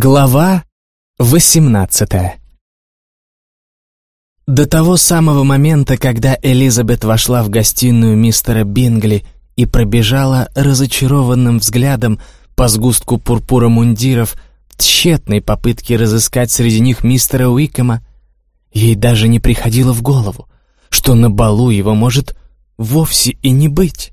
Глава 18 До того самого момента, когда Элизабет вошла в гостиную мистера Бингли и пробежала разочарованным взглядом по сгустку пурпура мундиров в тщетной попытке разыскать среди них мистера Уикэма, ей даже не приходило в голову, что на балу его может вовсе и не быть.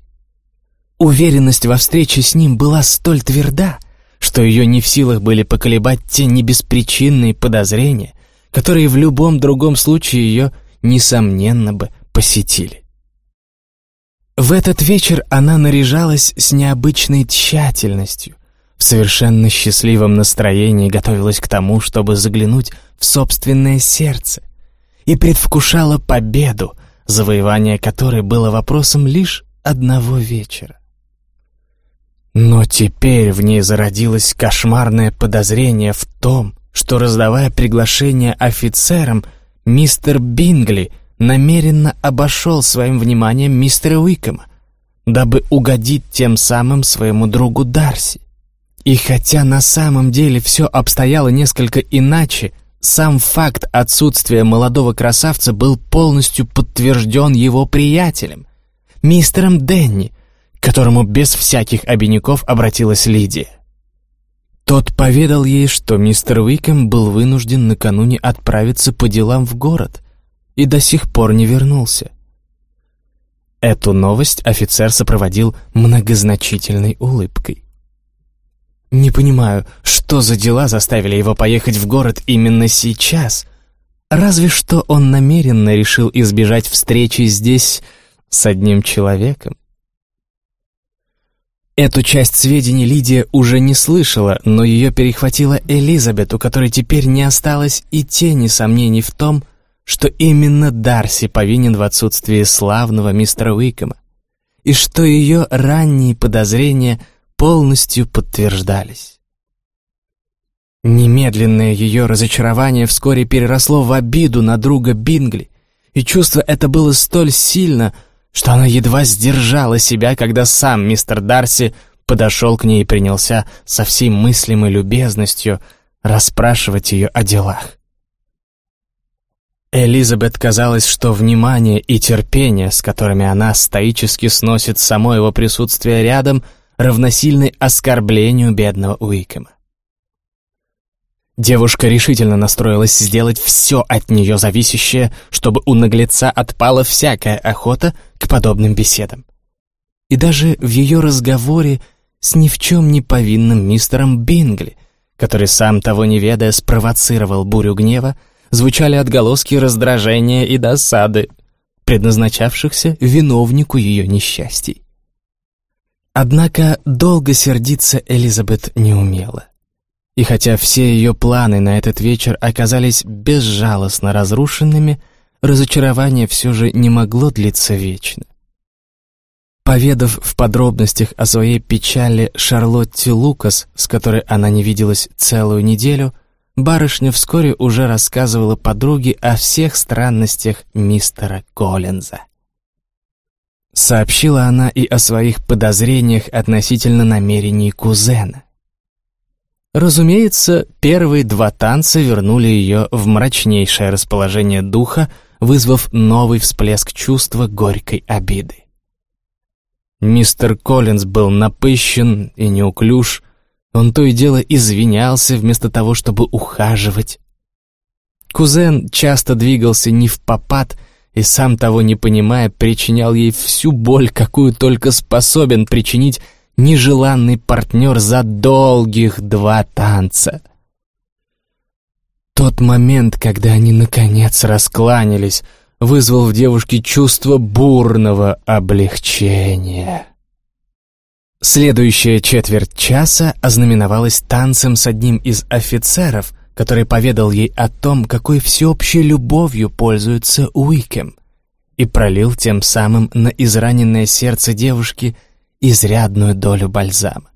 Уверенность во встрече с ним была столь тверда, что ее не в силах были поколебать те небеспричинные подозрения, которые в любом другом случае ее, несомненно, бы посетили. В этот вечер она наряжалась с необычной тщательностью, в совершенно счастливом настроении готовилась к тому, чтобы заглянуть в собственное сердце, и предвкушала победу, завоевание которой было вопросом лишь одного вечера. Но теперь в ней зародилось кошмарное подозрение в том, что, раздавая приглашение офицерам, мистер Бингли намеренно обошел своим вниманием мистера Уикэма, дабы угодить тем самым своему другу Дарси. И хотя на самом деле все обстояло несколько иначе, сам факт отсутствия молодого красавца был полностью подтвержден его приятелем, мистером Денни, которому без всяких обиняков обратилась Лидия. Тот поведал ей, что мистер Уикэм был вынужден накануне отправиться по делам в город и до сих пор не вернулся. Эту новость офицер сопроводил многозначительной улыбкой. «Не понимаю, что за дела заставили его поехать в город именно сейчас? Разве что он намеренно решил избежать встречи здесь с одним человеком. Эту часть сведений Лидия уже не слышала, но ее перехватила Элизабет, у которой теперь не осталось и тени сомнений в том, что именно Дарси повинен в отсутствии славного мистера Уикома, и что ее ранние подозрения полностью подтверждались. Немедленное ее разочарование вскоре переросло в обиду на друга Бингли, и чувство это было столь сильно, что она едва сдержала себя, когда сам мистер Дарси подошел к ней и принялся со всей мыслимой любезностью расспрашивать ее о делах. Элизабет казалось, что внимание и терпение, с которыми она стоически сносит само его присутствие рядом, равносильны оскорблению бедного Уикема. Девушка решительно настроилась сделать все от нее зависящее, чтобы у наглеца отпала всякая охота к подобным беседам. И даже в ее разговоре с ни в чем не повинным мистером Бингли, который сам того не ведая спровоцировал бурю гнева, звучали отголоски раздражения и досады, предназначавшихся виновнику ее несчастий. Однако долго сердиться Элизабет не умела. И хотя все ее планы на этот вечер оказались безжалостно разрушенными, разочарование все же не могло длиться вечно. Поведав в подробностях о своей печали Шарлотте Лукас, с которой она не виделась целую неделю, барышня вскоре уже рассказывала подруге о всех странностях мистера Коллинза. Сообщила она и о своих подозрениях относительно намерений кузена. Разумеется, первые два танца вернули ее в мрачнейшее расположение духа, вызвав новый всплеск чувства горькой обиды. Мистер Коллинз был напыщен и неуклюж, он то и дело извинялся вместо того, чтобы ухаживать. Кузен часто двигался не в попад и, сам того не понимая, причинял ей всю боль, какую только способен причинить нежеланный партнер за долгих два танца. Тот момент, когда они наконец раскланялись, вызвал в девушке чувство бурного облегчения. Следующая четверть часа ознаменовалась танцем с одним из офицеров, который поведал ей о том, какой всеобщей любовью пользуется Уикем, и пролил тем самым на израненное сердце девушки изрядную долю бальзама.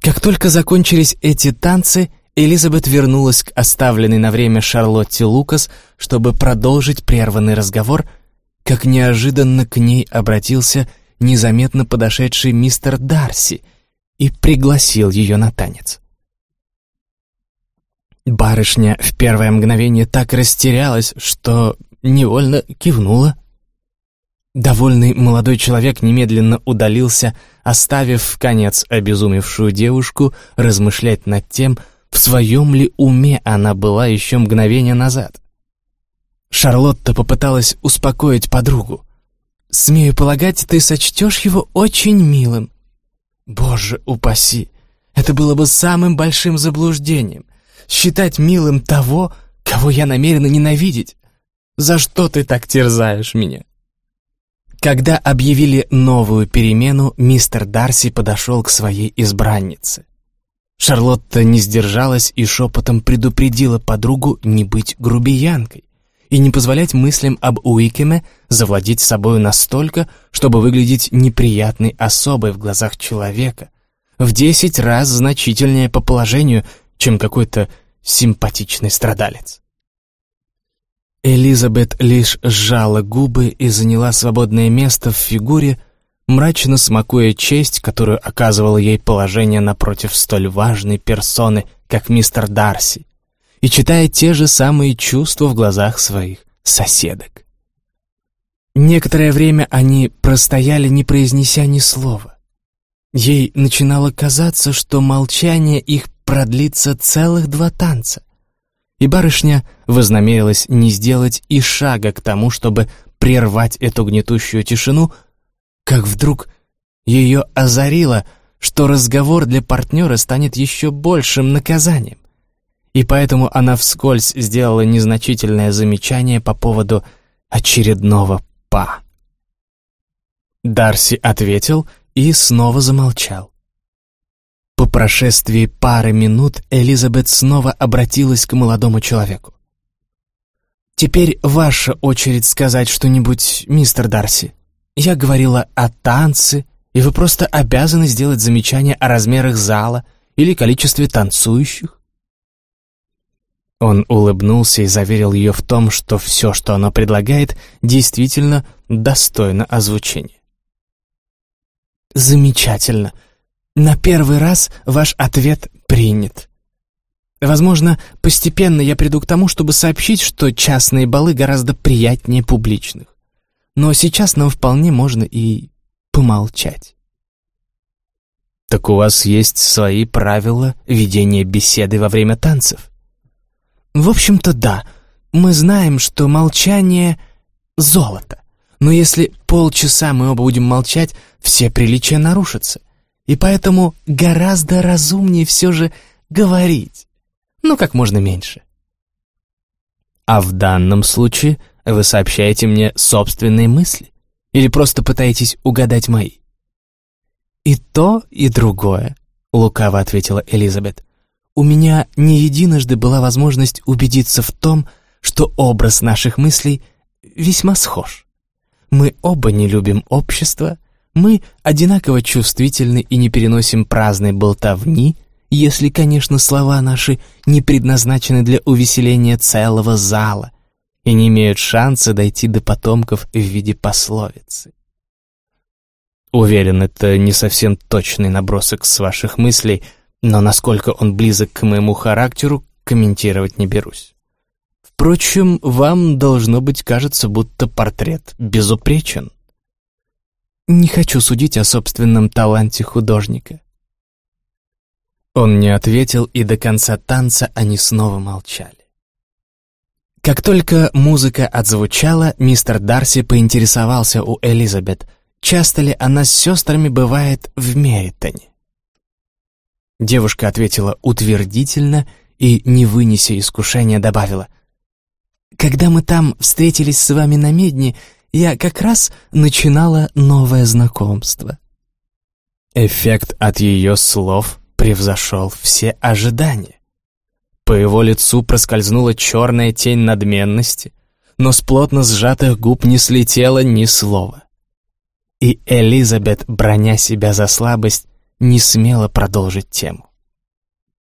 Как только закончились эти танцы, Элизабет вернулась к оставленной на время Шарлотте Лукас, чтобы продолжить прерванный разговор, как неожиданно к ней обратился незаметно подошедший мистер Дарси и пригласил ее на танец. Барышня в первое мгновение так растерялась, что невольно кивнула. Довольный молодой человек немедленно удалился, оставив в конец обезумевшую девушку размышлять над тем, в своем ли уме она была еще мгновение назад. Шарлотта попыталась успокоить подругу. «Смею полагать, ты сочтешь его очень милым». «Боже упаси! Это было бы самым большим заблуждением. Считать милым того, кого я намерена ненавидеть. За что ты так терзаешь меня?» Когда объявили новую перемену, мистер Дарси подошел к своей избраннице. Шарлотта не сдержалась и шепотом предупредила подругу не быть грубиянкой и не позволять мыслям об Уикеме завладеть собою настолько, чтобы выглядеть неприятной особой в глазах человека, в десять раз значительнее по положению, чем какой-то симпатичный страдалец. Элизабет лишь сжала губы и заняла свободное место в фигуре, мрачно смакуя честь, которую оказывало ей положение напротив столь важной персоны, как мистер Дарси, и читая те же самые чувства в глазах своих соседок. Некоторое время они простояли, не произнеся ни слова. Ей начинало казаться, что молчание их продлится целых два танца и барышня вознамерилась не сделать и шага к тому, чтобы прервать эту гнетущую тишину, как вдруг ее озарило, что разговор для партнера станет еще большим наказанием. И поэтому она вскользь сделала незначительное замечание по поводу очередного «па». Дарси ответил и снова замолчал. По прошествии пары минут Элизабет снова обратилась к молодому человеку. «Теперь ваша очередь сказать что-нибудь, мистер Дарси. Я говорила о танце, и вы просто обязаны сделать замечание о размерах зала или количестве танцующих». Он улыбнулся и заверил ее в том, что все, что она предлагает, действительно достойно озвучения. «Замечательно», на первый раз ваш ответ принят. Возможно, постепенно я приду к тому, чтобы сообщить, что частные балы гораздо приятнее публичных. Но сейчас нам вполне можно и помолчать. Так у вас есть свои правила ведения беседы во время танцев? В общем-то, да. Мы знаем, что молчание — золото. Но если полчаса мы оба будем молчать, все приличия нарушатся и поэтому гораздо разумнее все же говорить, ну, как можно меньше. А в данном случае вы сообщаете мне собственные мысли или просто пытаетесь угадать мои? «И то, и другое», — лукаво ответила Элизабет. «У меня не единожды была возможность убедиться в том, что образ наших мыслей весьма схож. Мы оба не любим общество, мы одинаково чувствительны и не переносим праздной болтовни, если, конечно, слова наши не предназначены для увеселения целого зала и не имеют шанса дойти до потомков в виде пословицы. Уверен, это не совсем точный набросок с ваших мыслей, но насколько он близок к моему характеру, комментировать не берусь. Впрочем, вам, должно быть, кажется, будто портрет безупречен. Не хочу судить о собственном таланте художника. Он не ответил, и до конца танца они снова молчали. Как только музыка отзвучала, мистер Дарси поинтересовался у Элизабет, часто ли она с сестрами бывает в Меритоне. Девушка ответила утвердительно и, не вынеся искушения, добавила, «Когда мы там встретились с вами на медне, я как раз начинала новое знакомство. Эффект от ее слов превзошел все ожидания. По его лицу проскользнула черная тень надменности, но с плотно сжатых губ не слетело ни слова. И Элизабет, броня себя за слабость, не смела продолжить тему.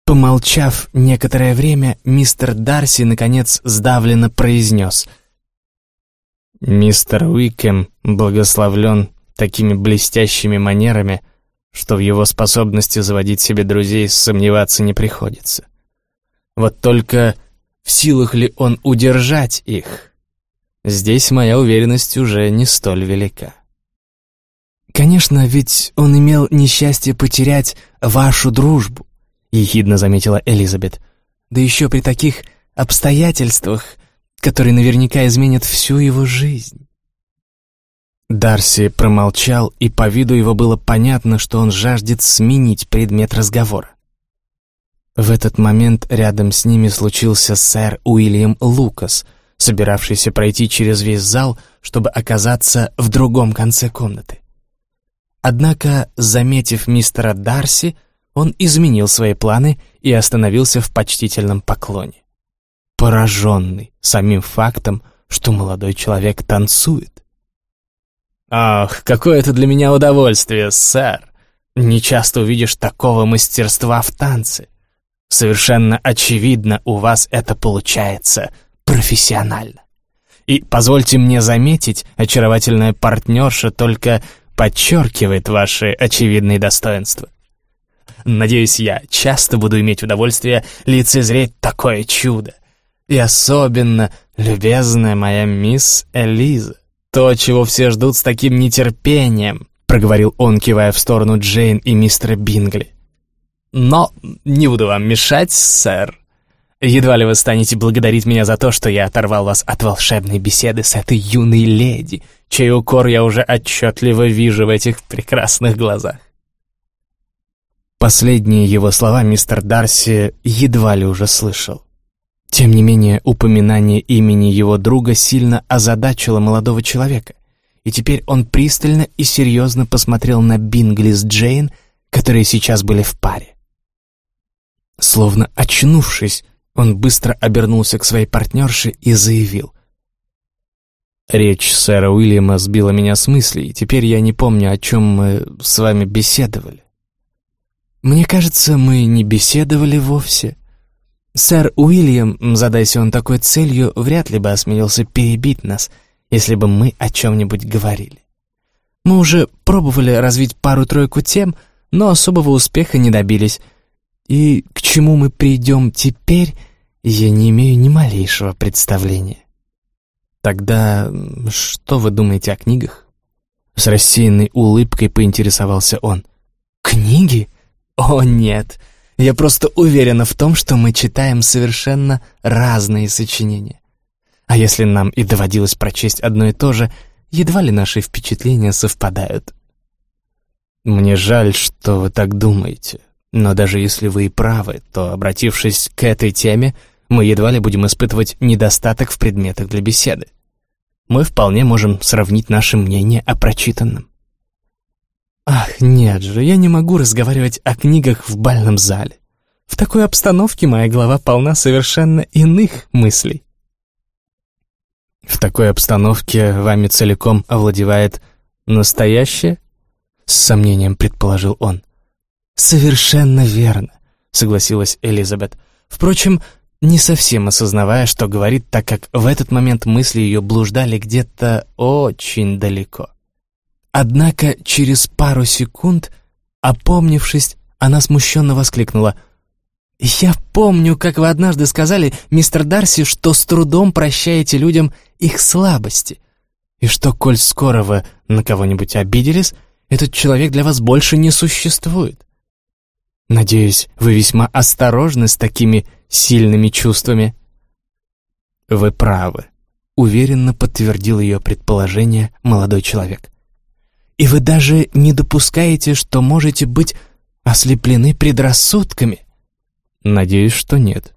Помолчав некоторое время, мистер Дарси, наконец, сдавленно произнес — Мистер Уикем благословлен такими блестящими манерами, что в его способности заводить себе друзей сомневаться не приходится. Вот только в силах ли он удержать их? Здесь моя уверенность уже не столь велика. «Конечно, ведь он имел несчастье потерять вашу дружбу», — ехидно заметила Элизабет. «Да еще при таких обстоятельствах, которые наверняка изменят всю его жизнь». Дарси промолчал, и по виду его было понятно, что он жаждет сменить предмет разговора. В этот момент рядом с ними случился сэр Уильям Лукас, собиравшийся пройти через весь зал, чтобы оказаться в другом конце комнаты. Однако, заметив мистера Дарси, он изменил свои планы и остановился в почтительном поклоне. Пораженный самим фактом, что молодой человек танцует. «Ах, какое это для меня удовольствие, сэр! Не часто увидишь такого мастерства в танце. Совершенно очевидно, у вас это получается профессионально. И позвольте мне заметить, очаровательная партнерша только подчеркивает ваши очевидные достоинства. Надеюсь, я часто буду иметь удовольствие лицезреть такое чудо. И особенно, любезная моя мисс Элиза, то, чего все ждут с таким нетерпением, проговорил он, кивая в сторону Джейн и мистера Бингли. Но не буду вам мешать, сэр. Едва ли вы станете благодарить меня за то, что я оторвал вас от волшебной беседы с этой юной леди, чей укор я уже отчетливо вижу в этих прекрасных глазах. Последние его слова мистер Дарси едва ли уже слышал. Тем не менее, упоминание имени его друга сильно озадачило молодого человека, и теперь он пристально и серьезно посмотрел на Бингли с Джейн, которые сейчас были в паре. Словно очнувшись, он быстро обернулся к своей партнерше и заявил. «Речь сэра Уильяма сбила меня с мыслей, и теперь я не помню, о чем мы с вами беседовали». «Мне кажется, мы не беседовали вовсе. Сэр Уильям, задайся он такой целью, вряд ли бы осмелился перебить нас, если бы мы о чем-нибудь говорили. Мы уже пробовали развить пару-тройку тем, но особого успеха не добились, и к чему мы придем теперь, я не имею ни малейшего представления. Тогда что вы думаете о книгах? С рассеянной улыбкой поинтересовался он. Книги? О, нет. Я просто уверена в том, что мы читаем совершенно разные сочинения. А если нам и доводилось прочесть одно и то же, едва ли наши впечатления совпадают. Мне жаль, что вы так думаете, но даже если вы и правы, то, обратившись к этой теме, мы едва ли будем испытывать недостаток в предметах для беседы. Мы вполне можем сравнить наши мнения о прочитанном. Ах, нет же, я не могу разговаривать о книгах в бальном зале. В такой обстановке моя голова полна совершенно иных мыслей. В такой обстановке вами целиком овладевает настоящее? С сомнением предположил он. «Совершенно верно», — согласилась Элизабет. Впрочем, не совсем осознавая, что говорит, так как в этот момент мысли ее блуждали где-то очень далеко. Однако через пару секунд, опомнившись, она смущенно воскликнула. «Я помню, как вы однажды сказали, мистер Дарси, что с трудом прощаете людям их слабости, и что, коль скоро вы на кого-нибудь обиделись, этот человек для вас больше не существует. Надеюсь, вы весьма осторожны с такими сильными чувствами. Вы правы, уверенно подтвердил ее предположение молодой человек. И вы даже не допускаете, что можете быть ослеплены предрассудками? Надеюсь, что нет.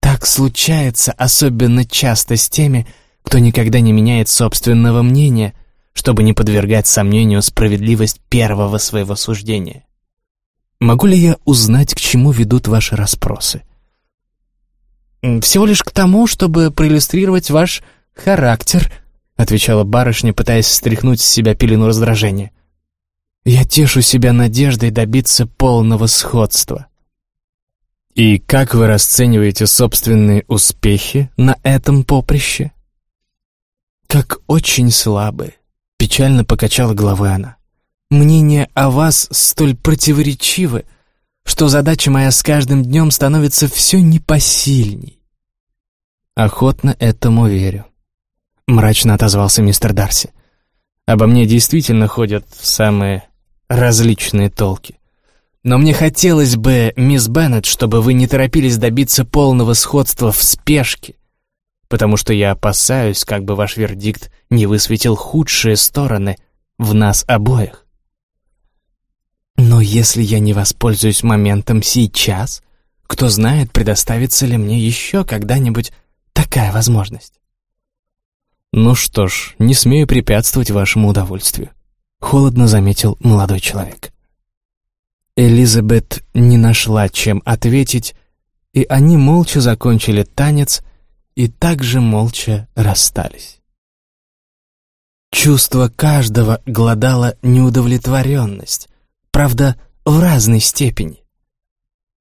Так случается особенно часто с теми, кто никогда не меняет собственного мнения, чтобы не подвергать сомнению справедливость первого своего суждения. Могу ли я узнать, к чему ведут ваши расспросы? «Всего лишь к тому, чтобы проиллюстрировать ваш характер», отвечала барышня, пытаясь стряхнуть с себя пелену раздражения. «Я тешу себя надеждой добиться полного сходства». «И как вы расцениваете собственные успехи на этом поприще?» «Как очень слабые», — печально покачала головой она мнения о вас столь противоречивы, что задача моя с каждым днем становится все непосильней. Охотно этому верю. Мрачно отозвался мистер Дарси. Обо мне действительно ходят самые различные толки. Но мне хотелось бы, мисс Беннет, чтобы вы не торопились добиться полного сходства в спешке, потому что я опасаюсь, как бы ваш вердикт не высветил худшие стороны в нас обоих. Но если я не воспользуюсь моментом сейчас, кто знает, предоставится ли мне еще когда-нибудь такая возможность. «Ну что ж, не смею препятствовать вашему удовольствию», — холодно заметил молодой человек. Элизабет не нашла, чем ответить, и они молча закончили танец и также молча расстались. Чувство каждого глодало неудовлетворенность, правда, в разной степени.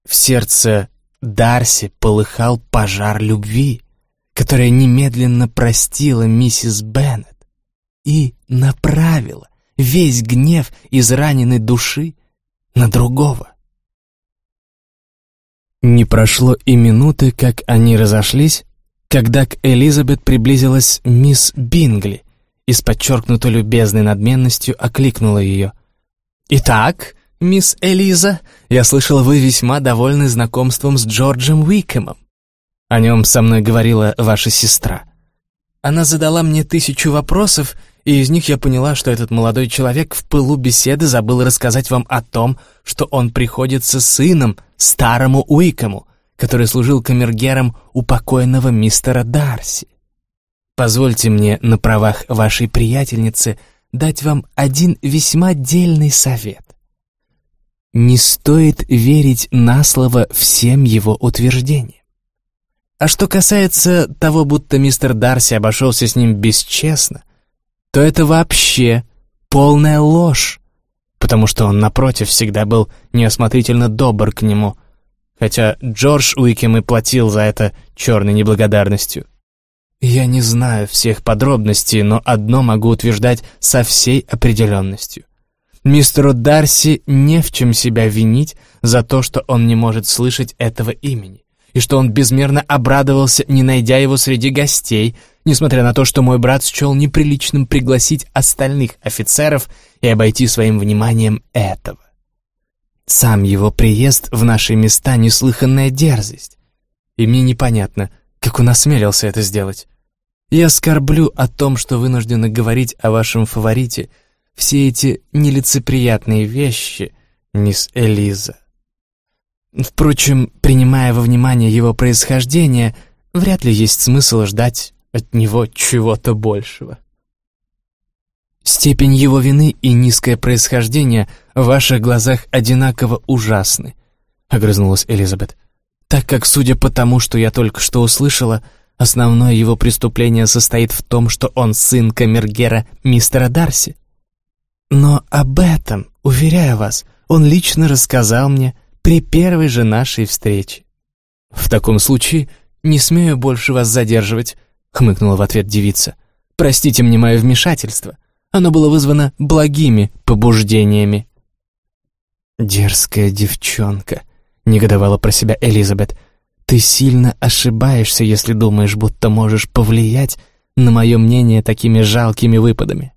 В сердце Дарси полыхал пожар любви, которая немедленно простила миссис Беннет и направила весь гнев из раненой души на другого. Не прошло и минуты, как они разошлись, когда к Элизабет приблизилась мисс Бингли и с подчеркнуто любезной надменностью окликнула ее. «Итак, мисс Элиза, я слышал, вы весьма довольны знакомством с Джорджем Уикемом. О нем со мной говорила ваша сестра. Она задала мне тысячу вопросов, и из них я поняла, что этот молодой человек в пылу беседы забыл рассказать вам о том, что он приходится сыном старому Уикому, который служил камергером у покойного мистера Дарси. Позвольте мне на правах вашей приятельницы дать вам один весьма дельный совет. Не стоит верить на слово всем его утверждениям. А что касается того, будто мистер Дарси обошелся с ним бесчестно, то это вообще полная ложь, потому что он, напротив, всегда был неосмотрительно добр к нему, хотя Джордж Уикем и платил за это черной неблагодарностью. Я не знаю всех подробностей, но одно могу утверждать со всей определенностью. Мистеру Дарси не в чем себя винить за то, что он не может слышать этого имени и что он безмерно обрадовался, не найдя его среди гостей, несмотря на то, что мой брат счел неприличным пригласить остальных офицеров и обойти своим вниманием этого. Сам его приезд в наши места — неслыханная дерзость, и мне непонятно, как он осмелился это сделать. Я скорблю о том, что вынуждена говорить о вашем фаворите все эти нелицеприятные вещи, мисс Элиза. Впрочем, принимая во внимание его происхождение, вряд ли есть смысл ждать от него чего-то большего. Степень его вины и низкое происхождение в ваших глазах одинаково ужасны, — огрызнулась Элизабет, так как, судя по тому, что я только что услышала, основное его преступление состоит в том, что он сын камергера мистера Дарси. Но об этом, уверяю вас, он лично рассказал мне при первой же нашей встрече. «В таком случае не смею больше вас задерживать», — хмыкнула в ответ девица. «Простите мне мое вмешательство. Оно было вызвано благими побуждениями». «Дерзкая девчонка», — негодовала про себя Элизабет. «Ты сильно ошибаешься, если думаешь, будто можешь повлиять на мое мнение такими жалкими выпадами.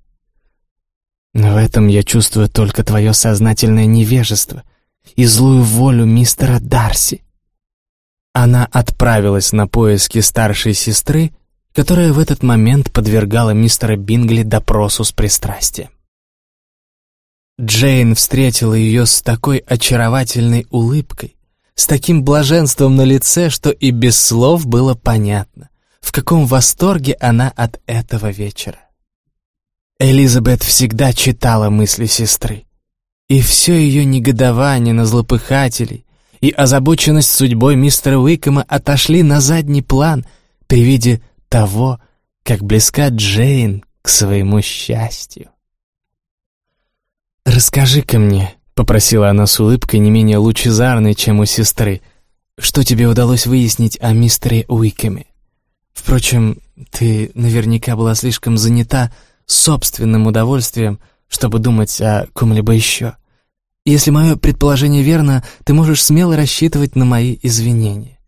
В этом я чувствую только твое сознательное невежество — и злую волю мистера Дарси. Она отправилась на поиски старшей сестры, которая в этот момент подвергала мистера Бингли допросу с пристрастием. Джейн встретила ее с такой очаровательной улыбкой, с таким блаженством на лице, что и без слов было понятно, в каком восторге она от этого вечера. Элизабет всегда читала мысли сестры. И все ее негодование на злопыхателей и озабоченность судьбой мистера Уикома отошли на задний план при виде того, как близка Джейн к своему счастью. «Расскажи-ка мне», — попросила она с улыбкой не менее лучезарной, чем у сестры, «что тебе удалось выяснить о мистере Уикоме. Впрочем, ты наверняка была слишком занята собственным удовольствием, чтобы думать о ком-либо еще. Если мое предположение верно, ты можешь смело рассчитывать на мои извинения».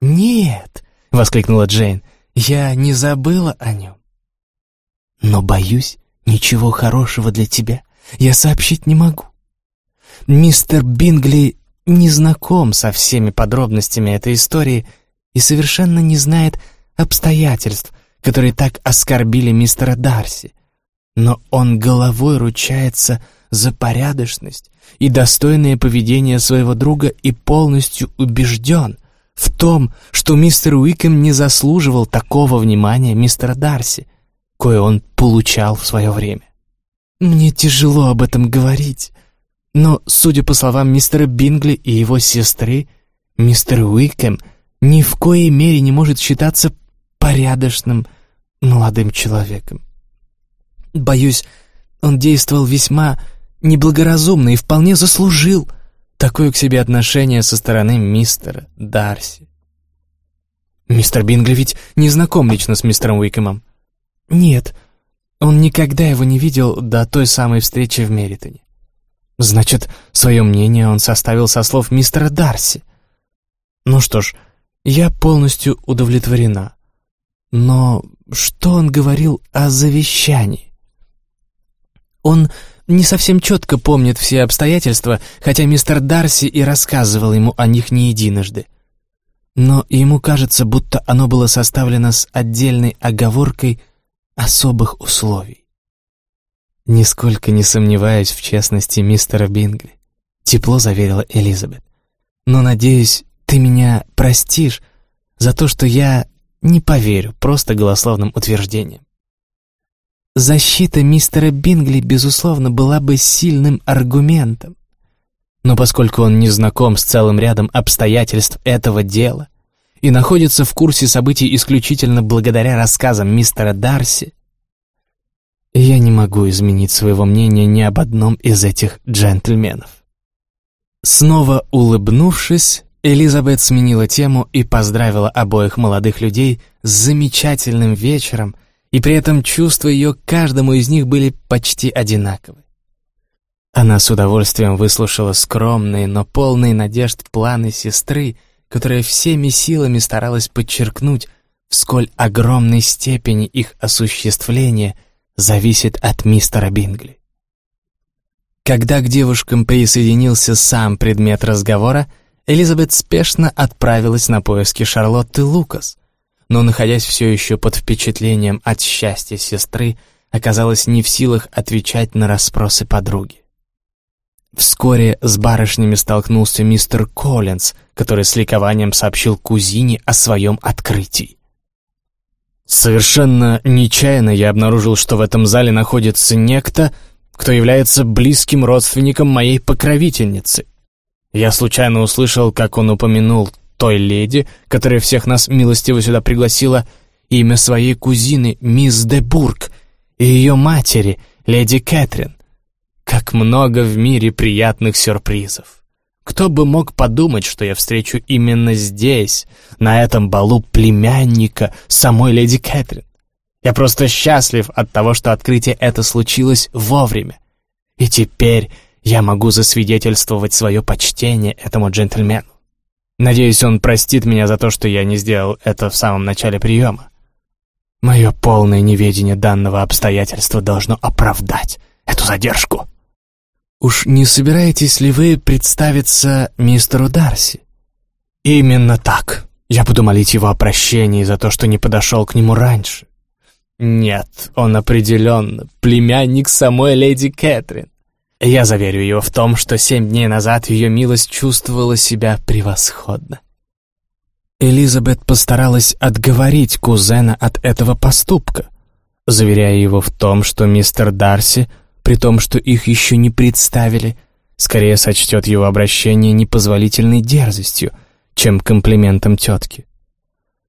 «Нет!» — воскликнула Джейн. «Я не забыла о нем». «Но, боюсь, ничего хорошего для тебя я сообщить не могу. Мистер Бингли не знаком со всеми подробностями этой истории и совершенно не знает обстоятельств, которые так оскорбили мистера Дарси. Но он головой ручается за порядочность и достойное поведение своего друга и полностью убежден в том, что мистер Уикем не заслуживал такого внимания мистера Дарси, кое он получал в свое время. Мне тяжело об этом говорить, но, судя по словам мистера Бингли и его сестры, мистер Уикем ни в коей мере не может считаться порядочным молодым человеком. Боюсь, он действовал весьма неблагоразумно и вполне заслужил такое к себе отношение со стороны мистера Дарси. Мистер Бингли ведь не знаком лично с мистером Уикемом. Нет, он никогда его не видел до той самой встречи в Меритоне. Значит, свое мнение он составил со слов мистера Дарси. Ну что ж, я полностью удовлетворена. Но что он говорил о завещании? Он не совсем четко помнит все обстоятельства, хотя мистер Дарси и рассказывал ему о них не единожды. Но ему кажется, будто оно было составлено с отдельной оговоркой особых условий. «Нисколько не сомневаюсь в честности мистера Бингли», — тепло заверила Элизабет. «Но, надеюсь, ты меня простишь за то, что я не поверю просто голословным утверждениям. Защита мистера Бингли, безусловно, была бы сильным аргументом. Но поскольку он не знаком с целым рядом обстоятельств этого дела и находится в курсе событий исключительно благодаря рассказам мистера Дарси, я не могу изменить своего мнения ни об одном из этих джентльменов. Снова улыбнувшись, Элизабет сменила тему и поздравила обоих молодых людей с замечательным вечером, и при этом чувства ее к каждому из них были почти одинаковы. Она с удовольствием выслушала скромные, но полные надежд планы сестры, которая всеми силами старалась подчеркнуть, в сколь огромной степени их осуществление зависит от мистера Бингли. Когда к девушкам присоединился сам предмет разговора, Элизабет спешно отправилась на поиски Шарлотты Лукас, но, находясь все еще под впечатлением от счастья сестры, оказалась не в силах отвечать на расспросы подруги. Вскоре с барышнями столкнулся мистер Коллинз, который с ликованием сообщил кузине о своем открытии. Совершенно нечаянно я обнаружил, что в этом зале находится некто, кто является близким родственником моей покровительницы. Я случайно услышал, как он упомянул той леди, которая всех нас милостиво сюда пригласила, имя своей кузины, мисс де Бург, и ее матери, леди Кэтрин. Как много в мире приятных сюрпризов. Кто бы мог подумать, что я встречу именно здесь, на этом балу племянника самой леди Кэтрин? Я просто счастлив от того, что открытие это случилось вовремя. И теперь я могу засвидетельствовать свое почтение этому джентльмену. Надеюсь, он простит меня за то, что я не сделал это в самом начале приема. Мое полное неведение данного обстоятельства должно оправдать эту задержку. «Уж не собираетесь ли вы представиться мистеру Дарси?» «Именно так. Я буду молить его о прощении за то, что не подошел к нему раньше». «Нет, он определенно племянник самой леди Кэтрин. Я заверю его в том, что семь дней назад ее милость чувствовала себя превосходно». Элизабет постаралась отговорить кузена от этого поступка, заверяя его в том, что мистер Дарси — при том, что их еще не представили, скорее сочтет его обращение непозволительной дерзостью, чем комплиментом тетки.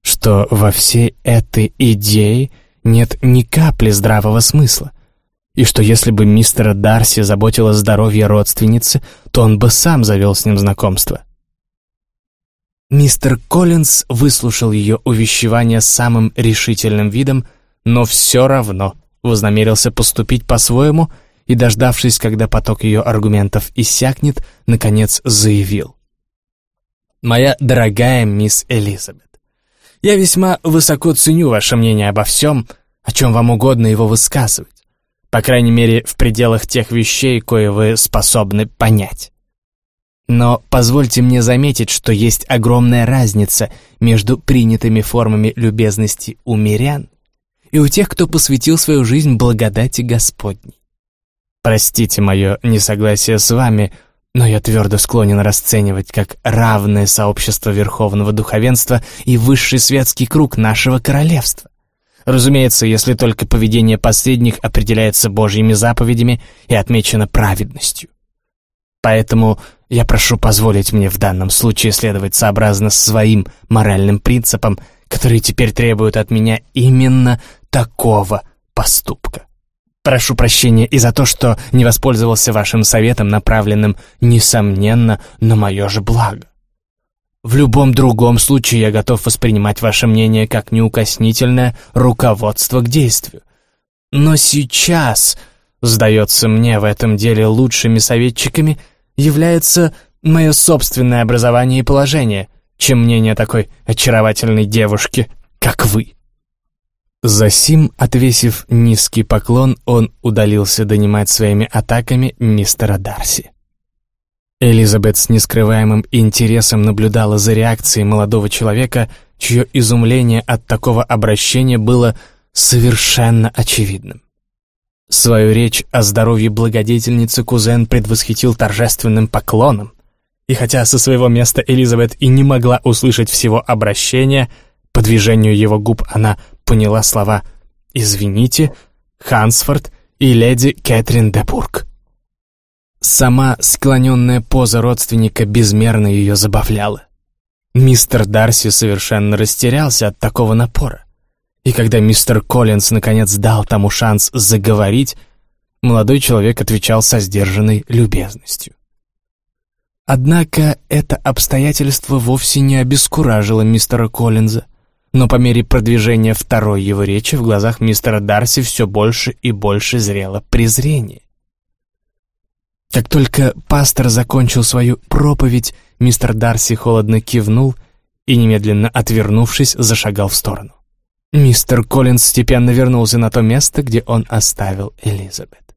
Что во всей этой идее нет ни капли здравого смысла, и что если бы мистера Дарси заботило здоровье родственницы, то он бы сам завел с ним знакомство. Мистер Коллинз выслушал ее увещевание самым решительным видом, но все равно вознамерился поступить по-своему — и, дождавшись, когда поток ее аргументов иссякнет, наконец заявил. «Моя дорогая мисс Элизабет, я весьма высоко ценю ваше мнение обо всем, о чем вам угодно его высказывать, по крайней мере, в пределах тех вещей, кое вы способны понять. Но позвольте мне заметить, что есть огромная разница между принятыми формами любезности у мирян и у тех, кто посвятил свою жизнь благодати Господней. Простите мое несогласие с вами, но я твердо склонен расценивать как равное сообщество Верховного Духовенства и высший светский круг нашего королевства. Разумеется, если только поведение последних определяется Божьими заповедями и отмечено праведностью. Поэтому я прошу позволить мне в данном случае следовать сообразно своим моральным принципам, которые теперь требуют от меня именно такого поступка. Прошу прощения и за то, что не воспользовался вашим советом, направленным, несомненно, на мое же благо. В любом другом случае я готов воспринимать ваше мнение как неукоснительное руководство к действию. Но сейчас, сдается мне, в этом деле лучшими советчиками — является мое собственное образование и положение, чем мнение такой очаровательной девушки, как вы». Засим, отвесив низкий поклон, он удалился донимать своими атаками мистера Дарси. Элизабет с нескрываемым интересом наблюдала за реакцией молодого человека, чье изумление от такого обращения было совершенно очевидным. Свою речь о здоровье благодетельницы кузен предвосхитил торжественным поклоном, и хотя со своего места Элизабет и не могла услышать всего обращения, по движению его губ она поняла слова «Извините», «Хансфорд» и «Леди Кэтрин де Бург». Сама склоненная поза родственника безмерно ее забавляла. Мистер Дарси совершенно растерялся от такого напора. И когда мистер Коллинз наконец дал тому шанс заговорить, молодой человек отвечал со сдержанной любезностью. Однако это обстоятельство вовсе не обескуражило мистера Коллинза, но по мере продвижения второй его речи в глазах мистера Дарси все больше и больше зрело презрение. Как только пастор закончил свою проповедь, мистер Дарси холодно кивнул и, немедленно отвернувшись, зашагал в сторону. Мистер Коллинз степенно вернулся на то место, где он оставил Элизабет.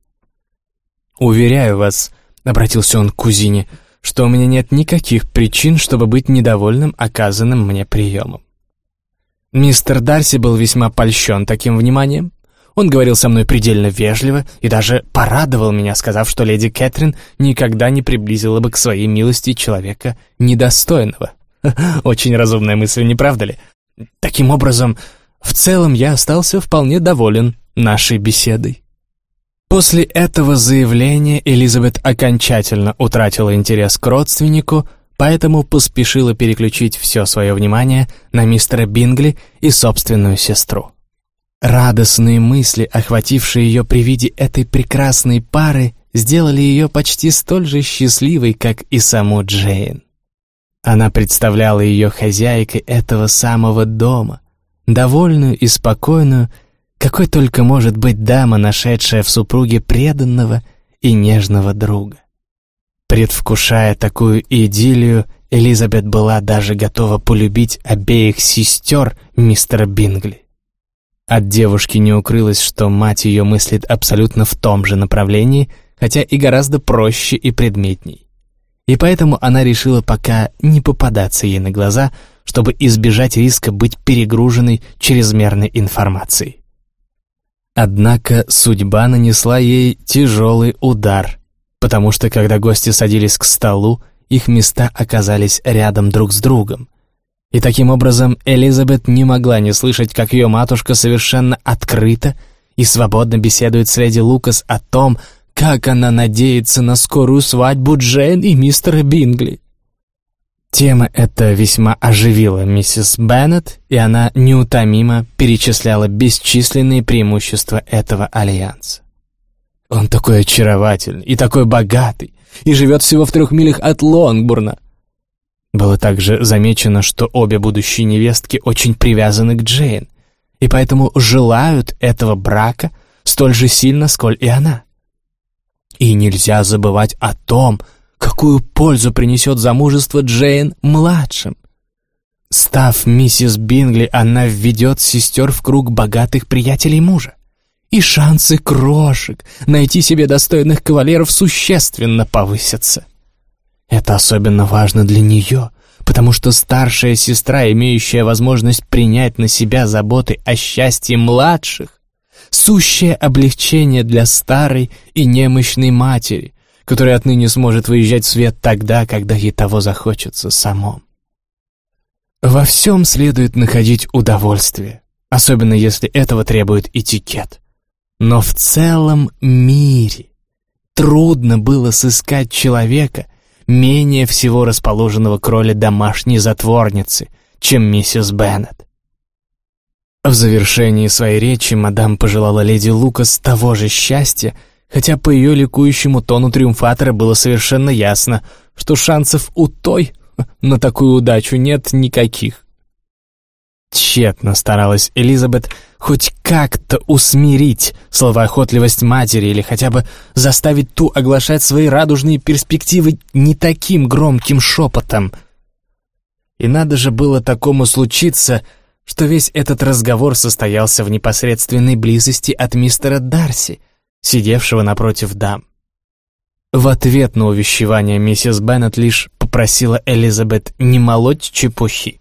«Уверяю вас», — обратился он к кузине, «что у меня нет никаких причин, чтобы быть недовольным оказанным мне приемом». Мистер Дарси был весьма польщен таким вниманием. Он говорил со мной предельно вежливо и даже порадовал меня, сказав, что леди Кэтрин никогда не приблизила бы к своей милости человека недостойного. Очень разумная мысль, не правда ли? Таким образом, в целом я остался вполне доволен нашей беседой. После этого заявления Элизабет окончательно утратила интерес к родственнику, поэтому поспешила переключить все свое внимание на мистера Бингли и собственную сестру. Радостные мысли, охватившие ее при виде этой прекрасной пары, сделали ее почти столь же счастливой, как и саму Джейн. Она представляла ее хозяйкой этого самого дома — довольную и спокойную, какой только может быть дама, нашедшая в супруге преданного и нежного друга. Предвкушая такую идиллию, Элизабет была даже готова полюбить обеих сестер мистера Бингли. От девушки не укрылось, что мать ее мыслит абсолютно в том же направлении, хотя и гораздо проще и предметней. И поэтому она решила пока не попадаться ей на глаза, чтобы избежать риска быть перегруженной чрезмерной информацией. Однако судьба нанесла ей тяжелый удар, потому что когда гости садились к столу, их места оказались рядом друг с другом. И таким образом Элизабет не могла не слышать, как ее матушка совершенно открыто и свободно беседует с леди Лукас о том, как она надеется на скорую свадьбу Джейн и мистера Бингли. Тема эта весьма оживила миссис Беннет, и она неутомимо перечисляла бесчисленные преимущества этого альянса. «Он такой очаровательный и такой богатый, и живет всего в трех милях от Лонгбурна». Было также замечено, что обе будущие невестки очень привязаны к Джейн, и поэтому желают этого брака столь же сильно, сколь и она. И нельзя забывать о том, какую пользу принесет замужество Джейн младшим. Став миссис Бингли, она введет сестер в круг богатых приятелей мужа. И шансы крошек найти себе достойных кавалеров существенно повысятся. Это особенно важно для нее, потому что старшая сестра, имеющая возможность принять на себя заботы о счастье младших, сущее облегчение для старой и немощной матери, которая отныне сможет выезжать в свет тогда, когда ей того захочется самом. Во всем следует находить удовольствие, особенно если этого требует этикет. Но в целом мире трудно было сыскать человека, менее всего расположенного к роли домашней затворницы, чем миссис Беннет. В завершении своей речи мадам пожелала леди Лукас того же счастья, хотя по ее ликующему тону триумфатора было совершенно ясно, что шансов у той на такую удачу нет никаких. Тщетно старалась Элизабет хоть как-то усмирить словоохотливость матери или хотя бы заставить ту оглашать свои радужные перспективы не таким громким шепотом. И надо же было такому случиться, что весь этот разговор состоялся в непосредственной близости от мистера Дарси, сидевшего напротив дам. В ответ на увещевание миссис Беннет лишь попросила Элизабет не молоть чепухи.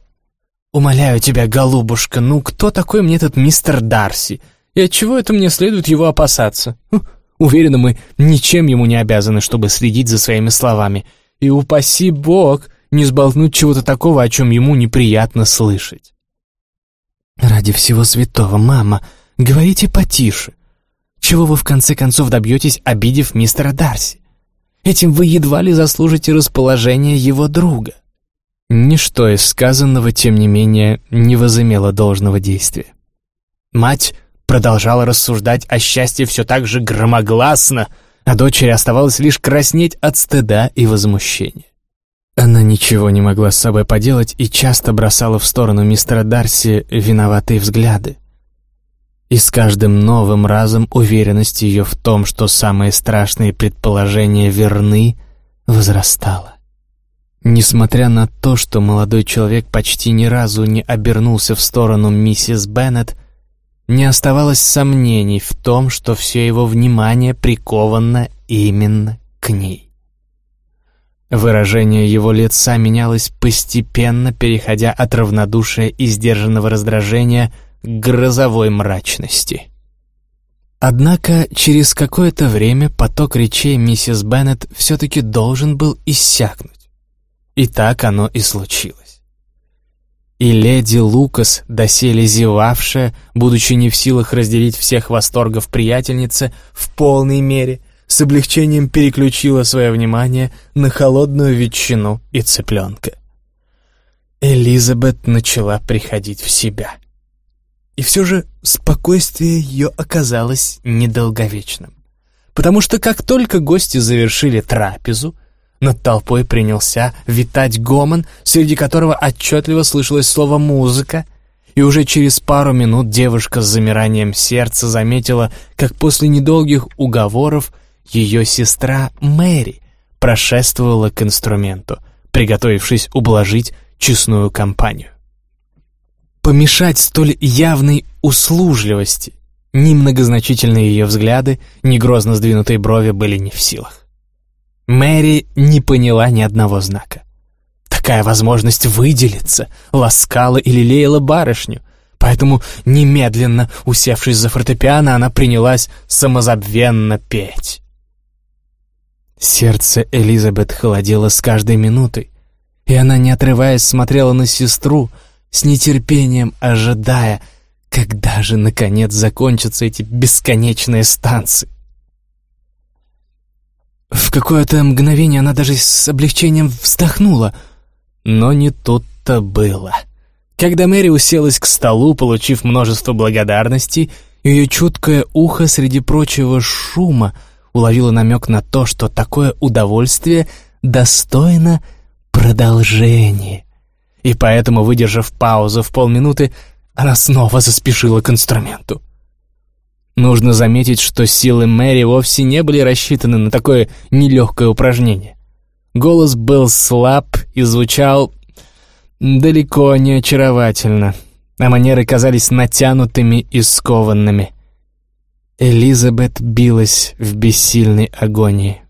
«Умоляю тебя, голубушка, ну кто такой мне этот мистер Дарси? И отчего это мне следует его опасаться? Хм, уверена, мы ничем ему не обязаны, чтобы следить за своими словами. И упаси бог, не сболтнуть чего-то такого, о чем ему неприятно слышать». «Ради всего святого, мама, говорите потише. Чего вы в конце концов добьетесь, обидев мистера Дарси? Этим вы едва ли заслужите расположение его друга». Ничто из сказанного, тем не менее, не возымело должного действия. Мать продолжала рассуждать о счастье все так же громогласно, а дочери оставалось лишь краснеть от стыда и возмущения. Она ничего не могла с собой поделать и часто бросала в сторону мистера Дарси виноватые взгляды. И с каждым новым разом уверенность ее в том, что самые страшные предположения верны, возрастала. Несмотря на то, что молодой человек почти ни разу не обернулся в сторону миссис Беннет, не оставалось сомнений в том, что все его внимание приковано именно к ней. Выражение его лица менялось постепенно, переходя от равнодушия и сдержанного раздражения к грозовой мрачности. Однако через какое-то время поток речей миссис Беннет все-таки должен был иссякнуть. И так оно и случилось. И леди Лукас, доселе зевавшая, будучи не в силах разделить всех восторгов приятельницы, в полной мере с облегчением переключила свое внимание на холодную ветчину и цыпленка. Элизабет начала приходить в себя. И все же спокойствие ее оказалось недолговечным. Потому что как только гости завершили трапезу, над толпой принялся витать гомон, среди которого отчетливо слышалось слово «музыка», и уже через пару минут девушка с замиранием сердца заметила, как после недолгих уговоров ее сестра Мэри прошествовала к инструменту, приготовившись ублажить честную компанию. Помешать столь явной услужливости ни многозначительные ее взгляды, ни грозно сдвинутые брови были не в силах. Мэри не поняла ни одного знака. Такая возможность выделиться ласкала и лелеяла барышню, поэтому, немедленно усевшись за фортепиано, она принялась самозабвенно петь. Сердце Элизабет холодело с каждой минутой, и она, не отрываясь, смотрела на сестру, с нетерпением ожидая, когда же, наконец, закончатся эти бесконечные станции. В какое-то мгновение она даже с облегчением вздохнула, но не тут-то было. Когда Мэри уселась к столу, получив множество благодарностей, ее чуткое ухо среди прочего шума уловило намек на то, что такое удовольствие достойно продолжения. И поэтому, выдержав паузу в полминуты, она снова заспешила к инструменту. Нужно заметить, что силы Мэри вовсе не были рассчитаны на такое нелегкое упражнение. Голос был слаб и звучал далеко не очаровательно, а манеры казались натянутыми и скованными. Элизабет билась в бессильной агонии.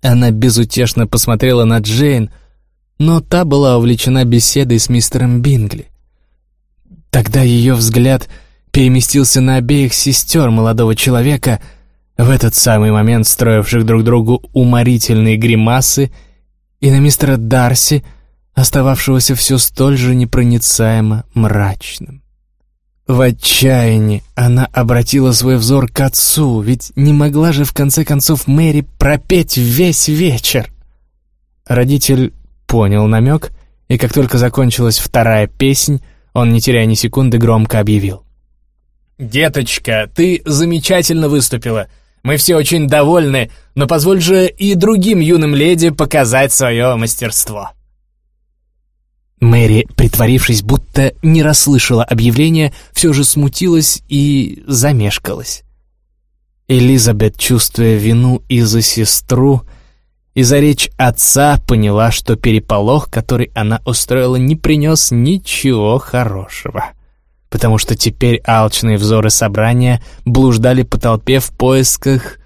Она безутешно посмотрела на Джейн, но та была увлечена беседой с мистером Бингли. Тогда ее взгляд переместился на обеих сестер молодого человека, в этот самый момент строивших друг другу уморительные гримасы, и на мистера Дарси, остававшегося все столь же непроницаемо мрачным. В отчаянии она обратила свой взор к отцу, ведь не могла же в конце концов Мэри пропеть весь вечер. Родитель понял намек, и как только закончилась вторая песнь, он, не теряя ни секунды, громко объявил. «Деточка, ты замечательно выступила. Мы все очень довольны, но позволь же и другим юным леди показать свое мастерство». Мэри, притворившись, будто не расслышала объявление, все же смутилась и замешкалась. Элизабет, чувствуя вину и за сестру, и за речь отца, поняла, что переполох, который она устроила, не принес ничего хорошего. Потому что теперь алчные взоры собрания блуждали по толпе в поисках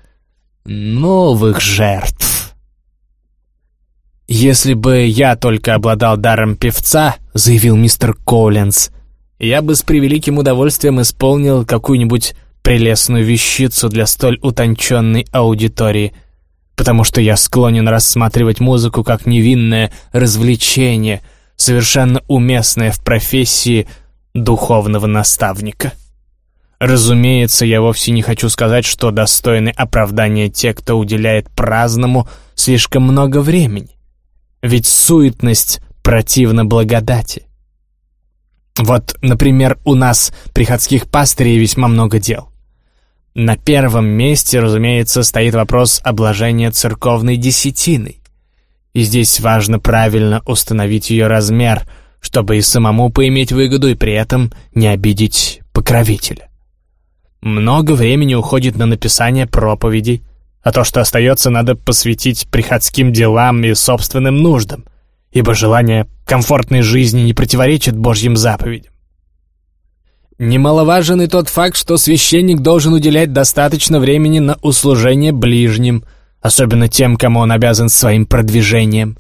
новых жертв. «Если бы я только обладал даром певца», — заявил мистер Коллинз, «я бы с превеликим удовольствием исполнил какую-нибудь прелестную вещицу для столь утонченной аудитории, потому что я склонен рассматривать музыку как невинное развлечение, совершенно уместное в профессии духовного наставника». Разумеется, я вовсе не хочу сказать, что достойны оправдания те, кто уделяет праздному слишком много времени ведь суетность противна благодати. Вот, например, у нас, приходских пастырей, весьма много дел. На первом месте, разумеется, стоит вопрос обложения церковной десятиной. И здесь важно правильно установить ее размер, чтобы и самому поиметь выгоду, и при этом не обидеть покровителя. Много времени уходит на написание проповедей, а то, что остается, надо посвятить приходским делам и собственным нуждам, ибо желание комфортной жизни не противоречит Божьим заповедям. Немаловажен и тот факт, что священник должен уделять достаточно времени на услужение ближним, особенно тем, кому он обязан своим продвижением.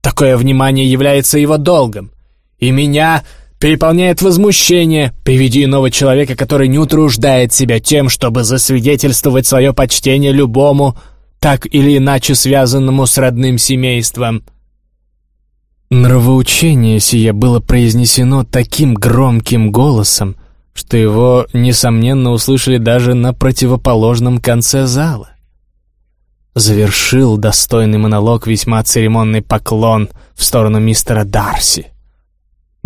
Такое внимание является его долгом. И меня переполняет возмущение при виде иного человека, который не утруждает себя тем, чтобы засвидетельствовать свое почтение любому, так или иначе связанному с родным семейством. Нравоучение сие было произнесено таким громким голосом, что его, несомненно, услышали даже на противоположном конце зала. Завершил достойный монолог весьма церемонный поклон в сторону мистера Дарси.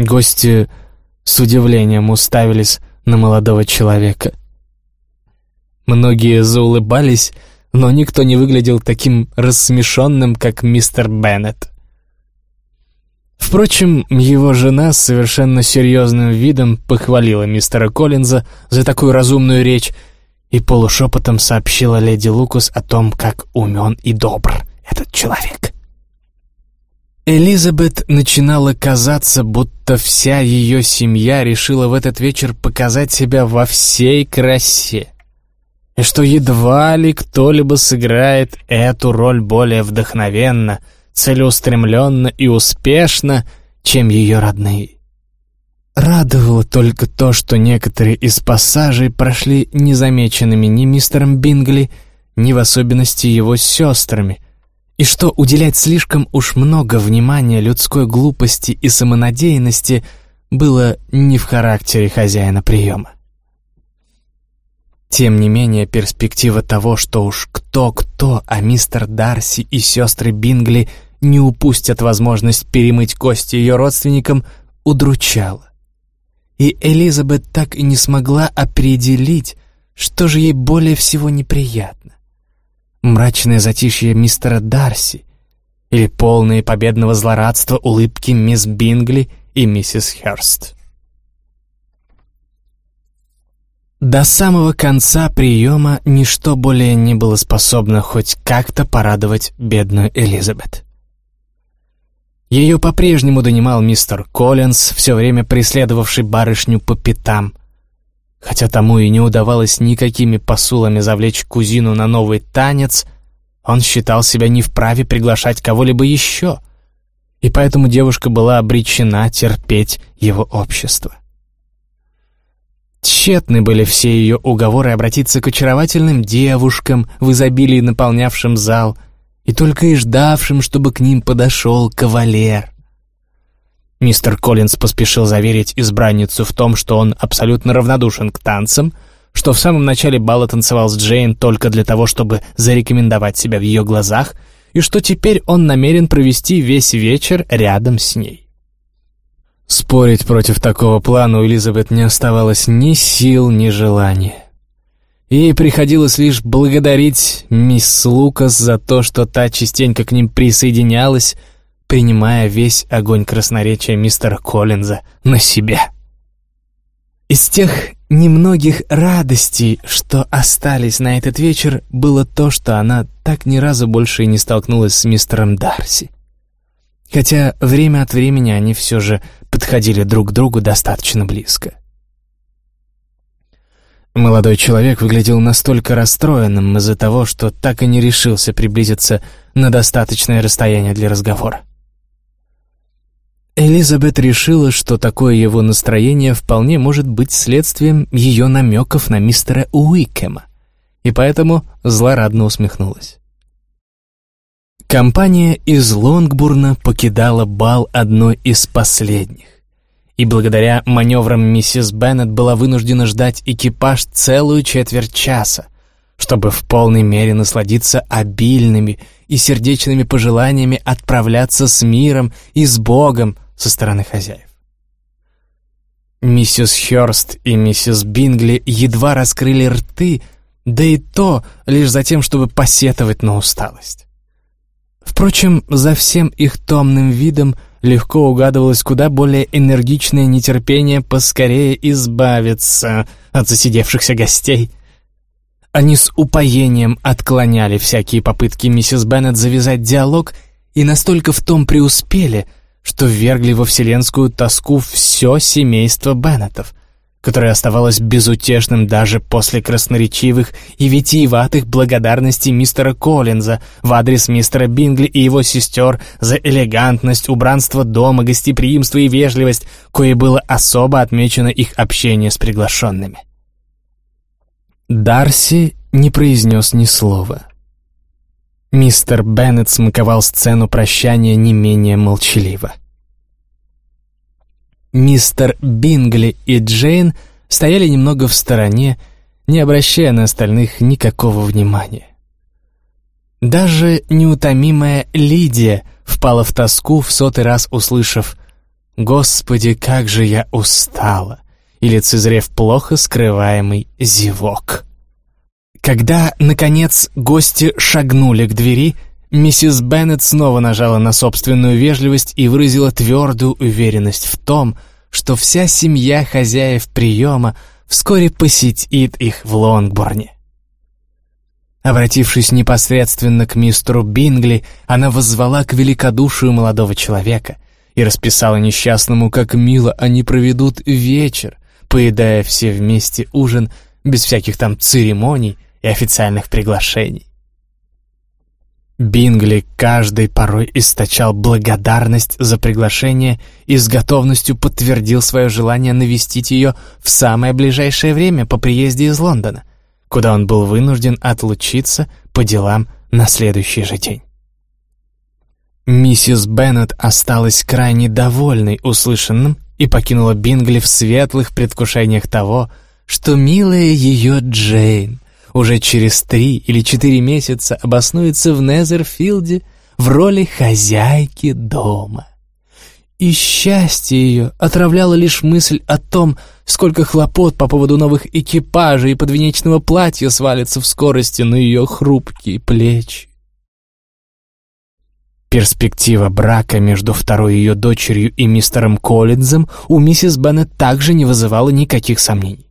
Гости с удивлением уставились на молодого человека. Многие заулыбались, но никто не выглядел таким рассмешенным, как мистер Беннет. Впрочем, его жена с совершенно серьезным видом похвалила мистера Коллинза за такую разумную речь и полушепотом сообщила леди Лукус о том, как умен и добр этот человек. Элизабет начинала казаться, будто вся ее семья решила в этот вечер показать себя во всей красе, и что едва ли кто-либо сыграет эту роль более вдохновенно, целеустремленно и успешно, чем ее родные. Радовало только то, что некоторые из пассажей прошли незамеченными ни мистером Бингли, ни в особенности его сестрами — и что уделять слишком уж много внимания людской глупости и самонадеянности было не в характере хозяина приема. Тем не менее, перспектива того, что уж кто-кто, а мистер Дарси и сестры Бингли не упустят возможность перемыть кости ее родственникам, удручала. И Элизабет так и не смогла определить, что же ей более всего неприятно мрачное затишье мистера Дарси или полные победного злорадства улыбки мисс Бингли и миссис Херст. До самого конца приема ничто более не было способно хоть как-то порадовать бедную Элизабет. Ее по-прежнему донимал мистер Коллинз, все время преследовавший барышню по пятам. Хотя тому и не удавалось никакими посулами завлечь кузину на новый танец, он считал себя не вправе приглашать кого-либо еще, и поэтому девушка была обречена терпеть его общество. Тщетны были все ее уговоры обратиться к очаровательным девушкам в изобилии наполнявшим зал и только и ждавшим, чтобы к ним подошел кавалер. Мистер Коллинз поспешил заверить избранницу в том, что он абсолютно равнодушен к танцам, что в самом начале бала танцевал с Джейн только для того, чтобы зарекомендовать себя в ее глазах, и что теперь он намерен провести весь вечер рядом с ней. Спорить против такого плана у Элизабет не оставалось ни сил, ни желания. Ей приходилось лишь благодарить мисс Лукас за то, что та частенько к ним присоединялась, принимая весь огонь красноречия мистера Коллинза на себя. Из тех немногих радостей, что остались на этот вечер, было то, что она так ни разу больше и не столкнулась с мистером Дарси. Хотя время от времени они все же подходили друг к другу достаточно близко. Молодой человек выглядел настолько расстроенным из-за того, что так и не решился приблизиться на достаточное расстояние для разговора. Элизабет решила, что такое его настроение вполне может быть следствием ее намеков на мистера Уикема, и поэтому злорадно усмехнулась. Компания из Лонгбурна покидала бал одной из последних, и благодаря маневрам миссис Беннет была вынуждена ждать экипаж целую четверть часа, чтобы в полной мере насладиться обильными и сердечными пожеланиями отправляться с миром и с Богом со стороны хозяев. Миссис Хёрст и миссис Бингли едва раскрыли рты, да и то лишь за тем, чтобы посетовать на усталость. Впрочем, за всем их томным видом легко угадывалось куда более энергичное нетерпение поскорее избавиться от засидевшихся гостей. Они с упоением отклоняли всякие попытки миссис Беннет завязать диалог и настолько в том преуспели, что ввергли во вселенскую тоску все семейство Беннетов, которое оставалось безутешным даже после красноречивых и витиеватых благодарностей мистера Коллинза в адрес мистера Бингли и его сестер за элегантность, убранство дома, гостеприимство и вежливость, кое было особо отмечено их общение с приглашенными. Дарси не произнес ни слова. Мистер Беннет смаковал сцену прощания не менее молчаливо. Мистер Бингли и Джейн стояли немного в стороне, не обращая на остальных никакого внимания. Даже неутомимая Лидия впала в тоску в сотый раз, услышав «Господи, как же я устала!» и лицезрев плохо скрываемый зевок. Когда, наконец, гости шагнули к двери, Миссис Беннет снова нажала на собственную вежливость и выразила твердую уверенность в том, что вся семья хозяев приема вскоре посетит их в Лонгборне. Обратившись непосредственно к мистеру Бингли, она воззвала к великодушию молодого человека и расписала несчастному, как мило они проведут вечер, поедая все вместе ужин без всяких там церемоний и официальных приглашений. Бингли каждый порой источал благодарность за приглашение и с готовностью подтвердил свое желание навестить ее в самое ближайшее время по приезде из Лондона, куда он был вынужден отлучиться по делам на следующий же день. Миссис Беннет осталась крайне довольной услышанным и покинула Бингли в светлых предвкушениях того, что милая ее Джейн уже через три или четыре месяца обоснуется в Незерфилде в роли хозяйки дома. И счастье ее отравляло лишь мысль о том, сколько хлопот по поводу новых экипажей и подвенечного платья свалится в скорости на ее хрупкие плечи. Перспектива брака между второй ее дочерью и мистером Коллинзом у миссис Беннет также не вызывала никаких сомнений.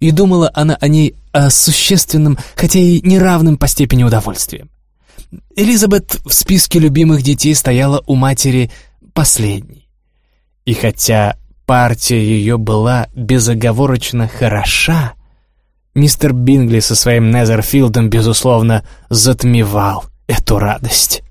И думала она о ней о существенном, хотя и неравным по степени удовольствия. Элизабет в списке любимых детей стояла у матери последней. И хотя партия ее была безоговорочно хороша, мистер Бингли со своим Незерфилдом, безусловно, затмевал эту радость.